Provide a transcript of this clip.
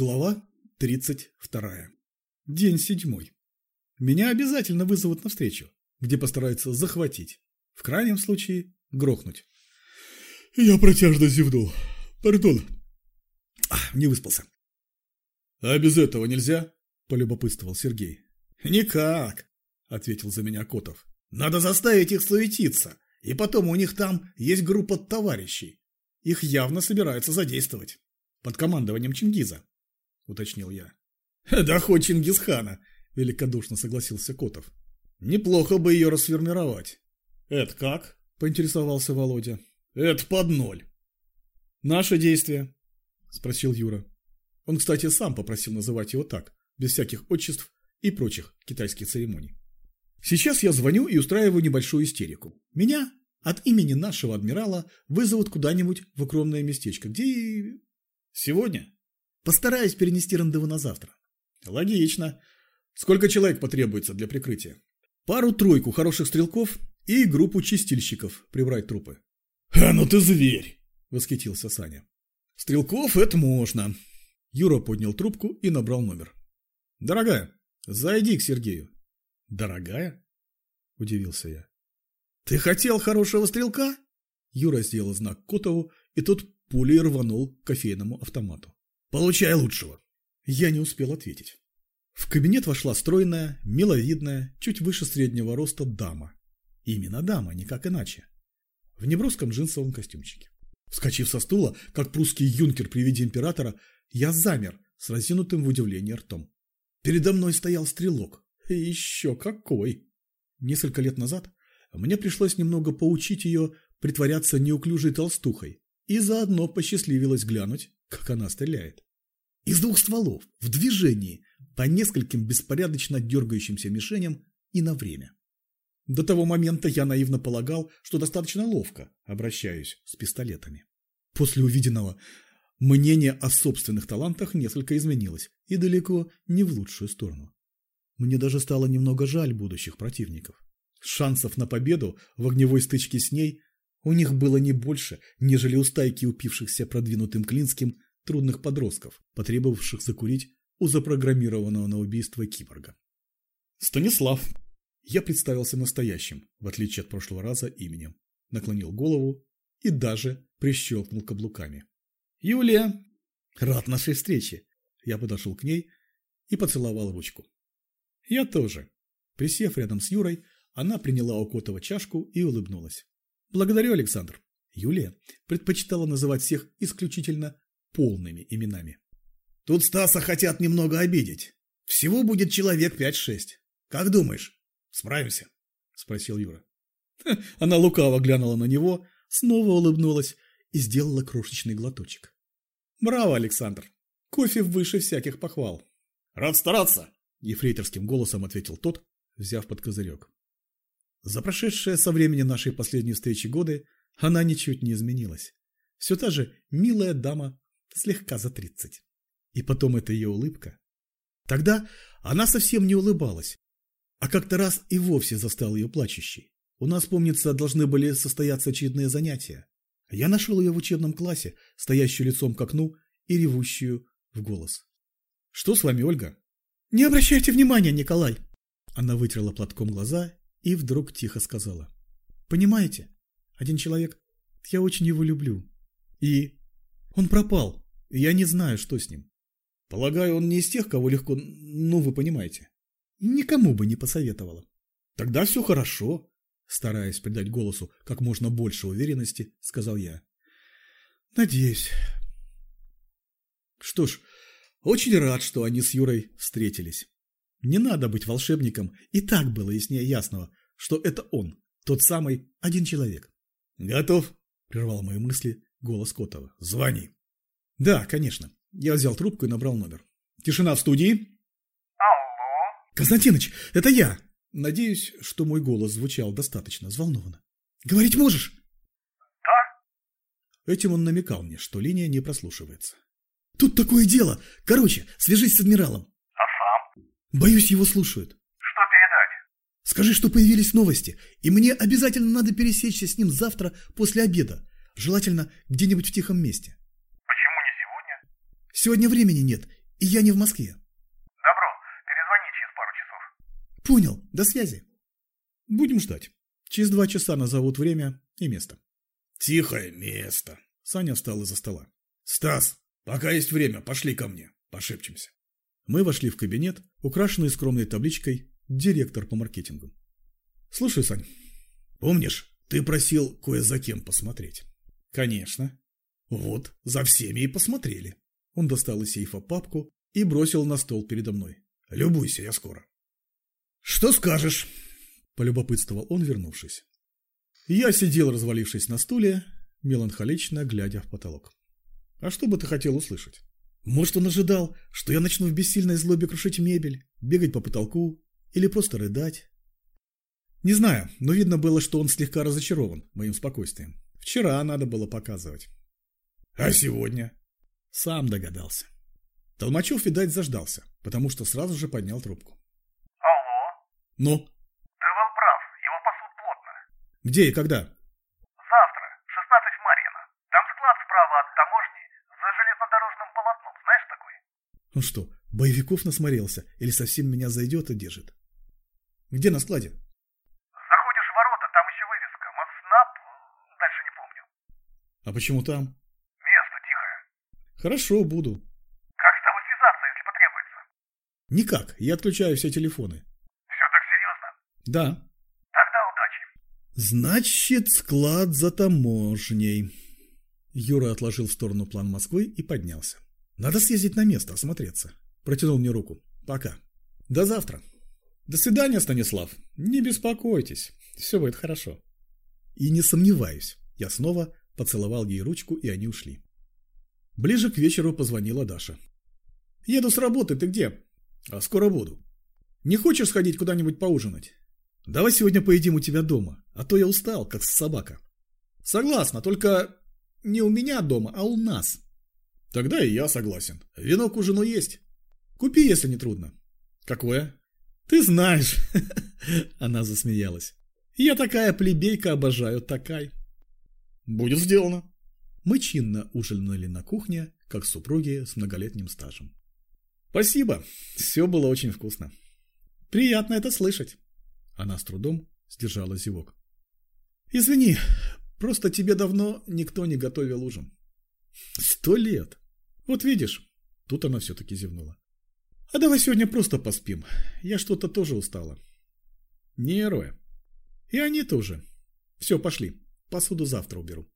Глава 32. День седьмой. Меня обязательно вызовут на встречу, где постараются захватить, в крайнем случае грохнуть. Я протяжно зевнул. Пардон. Не выспался. А без этого нельзя? Полюбопытствовал Сергей. Никак, ответил за меня Котов. Надо заставить их суетиться, и потом у них там есть группа товарищей. Их явно собираются задействовать. Под командованием Чингиза, уточнил я. Да хоть Чингисхана, великодушно согласился Котов. Неплохо бы ее расформировать. Это как? Поинтересовался Володя. Это под ноль. Наше действие? Спросил Юра. Он, кстати, сам попросил называть его так, без всяких отчеств и прочих китайских церемоний. Сейчас я звоню и устраиваю небольшую истерику. Меня от имени нашего адмирала вызовут куда-нибудь в укромное местечко, где. Сегодня? Постараюсь перенести рандеву на завтра. Логично. Сколько человек потребуется для прикрытия? Пару-тройку хороших стрелков и группу чистильщиков прибрать трупы. «А ну ты зверь!» – восхитился Саня. «Стрелков это можно». Юра поднял трубку и набрал номер. «Дорогая, зайди к Сергею». «Дорогая?» – удивился я. «Ты хотел хорошего стрелка?» Юра сделал знак Котову, и тот пулей рванул к кофейному автомату. «Получай лучшего!» Я не успел ответить. В кабинет вошла стройная, миловидная, чуть выше среднего роста дама. Именно дама, никак иначе. В неброском джинсовом костюмчике. Вскочив со стула, как прусский юнкер при виде императора, я замер с разинутым в удивлении ртом. Передо мной стоял стрелок. Еще какой! Несколько лет назад мне пришлось немного поучить ее притворяться неуклюжей толстухой, и заодно посчастливилось глянуть, как она стреляет. Из двух стволов, в движении, по нескольким беспорядочно дергающимся мишеням и на время. До того момента я наивно полагал, что достаточно ловко обращаюсь с пистолетами. После увиденного мнение о собственных талантах несколько изменилось, и далеко не в лучшую сторону. Мне даже стало немного жаль будущих противников. Шансов на победу в огневой стычке с ней у них было не больше, нежели у стайки упившихся продвинутым Клинским трудных подростков, потребовавших закурить у запрограммированного на убийство киборга. «Станислав!» Я представился настоящим, в отличие от прошлого раза, именем. Наклонил голову и даже прищелкнул каблуками. «Юлия! Рад нашей встрече!» Я подошел к ней и поцеловал ручку. «Я тоже». Присев рядом с Юрой, она приняла у Котова чашку и улыбнулась. Благодарю, Александр. Юлия предпочитала называть всех исключительно полными именами. Тут Стаса хотят немного обидеть. Всего будет человек пять-шесть. Как думаешь, справимся? Спросил Юра. Она лукаво глянула на него, снова улыбнулась и сделала крошечный глоточек. Браво, Александр. Кофе выше всяких похвал. Рад стараться, ефрейторским голосом ответил тот, взяв под козырек. За прошедшие со времени нашей последней встречи годы она ничуть не изменилась. Все та же милая дама, слегка за тридцать. И потом эта ее улыбка. Тогда она совсем не улыбалась, а как-то раз и вовсе застал ее плачущей. У нас, помнится, должны были состояться очередные занятия. Я нашел ее в учебном классе, стоящую лицом к окну и ревущую в голос. «Что с вами, Ольга?» «Не обращайте внимания, Николай!» Она вытерла платком глаза и вдруг тихо сказала. «Понимаете, один человек, я очень его люблю. И он пропал, и я не знаю, что с ним. Полагаю, он не из тех, кого легко, ну вы понимаете. Никому бы не посоветовала. Тогда все хорошо, стараясь придать голосу как можно больше уверенности, сказал я. Надеюсь. Что ж, очень рад, что они с Юрой встретились. Не надо быть волшебником, и так было яснее ясного, что это он, тот самый один человек. «Готов?» – прервал мои мысли голос Котова. «Звони». «Да, конечно». Я взял трубку и набрал номер. «Тишина в студии?» «Алло?» «Константиныч, это я!» Надеюсь, что мой голос звучал достаточно взволнованно. «Говорить можешь?» «Да?» Этим он намекал мне, что линия не прослушивается. «Тут такое дело! Короче, свяжись с адмиралом. Боюсь, его слушают. Скажи, что появились новости, и мне обязательно надо пересечься с ним завтра после обеда. Желательно где-нибудь в тихом месте. Почему не сегодня? Сегодня времени нет, И я не в Москве. Добро, перезвони через пару часов. Понял, до связи. Будем ждать. Через два часа назовут время и место. Тихое место. Саня встал из-за стола. Стас, пока есть время, пошли ко мне, пошепчемся. Мы вошли в кабинет, украшенный скромной табличкой «Директор по маркетингу». Слушай, Сань, помнишь, ты просил кое за кем посмотреть? Конечно. Вот, за всеми и посмотрели. Он достал из сейфа папку и бросил на стол передо мной. Любуйся, я скоро. Что скажешь? Полюбопытствовал он, вернувшись. Я сидел, развалившись на стуле, меланхолично глядя в потолок. А что бы ты хотел услышать? Может, он ожидал, что я начну в бессильной злобе крушить мебель, бегать по потолку или просто рыдать? Не знаю, но видно было, что он слегка разочарован моим спокойствием. Вчера надо было показывать. А сегодня? Сам догадался. Толмачев, видать, заждался, потому что сразу же поднял трубку. Алло? Ну? Был прав, его пасут плотно. Где и когда? Завтра, 16 в Марьино. Там склад справа от таможни, за железнодорожным полотном, знаешь такой? Он что, боевиков насмотрелся или совсем меня зайдет и держит? Где на складе? Заходишь в ворота, там еще вывеска. Моснаб, дальше не помню. А почему там? Место тихое. Хорошо, буду. Как с тобой связаться, если потребуется? Никак, я отключаю все телефоны. Все так серьезно? Да. Тогда удачи. Значит, склад за таможней. Юра отложил в сторону план Москвы и поднялся. Надо съездить на место, осмотреться. Протянул мне руку. Пока. До завтра. До свидания, Станислав. Не беспокойтесь. Все будет хорошо. И не сомневаюсь. Я снова поцеловал ей ручку, и они ушли. Ближе к вечеру позвонила Даша. Еду с работы, ты где? А скоро буду. Не хочешь сходить куда-нибудь поужинать? Давай сегодня поедим у тебя дома, а то я устал, как собака. Согласна, только не у меня дома, а у нас. Тогда и я согласен. Вино к ужину есть. Купи, если не трудно. Какое? Ты знаешь. Она засмеялась. Я такая плебейка обожаю такай. Будет сделано. Мы чинно ужинали на кухне, как супруги с многолетним стажем. Спасибо, все было очень вкусно. Приятно это слышать. Она с трудом сдержала зевок. Извини, просто тебе давно никто не готовил ужин. Сто лет. Вот видишь, тут она все-таки зевнула. А давай сегодня просто поспим. Я что-то тоже устала. Нервы. И они тоже. Все, пошли. Посуду завтра уберу.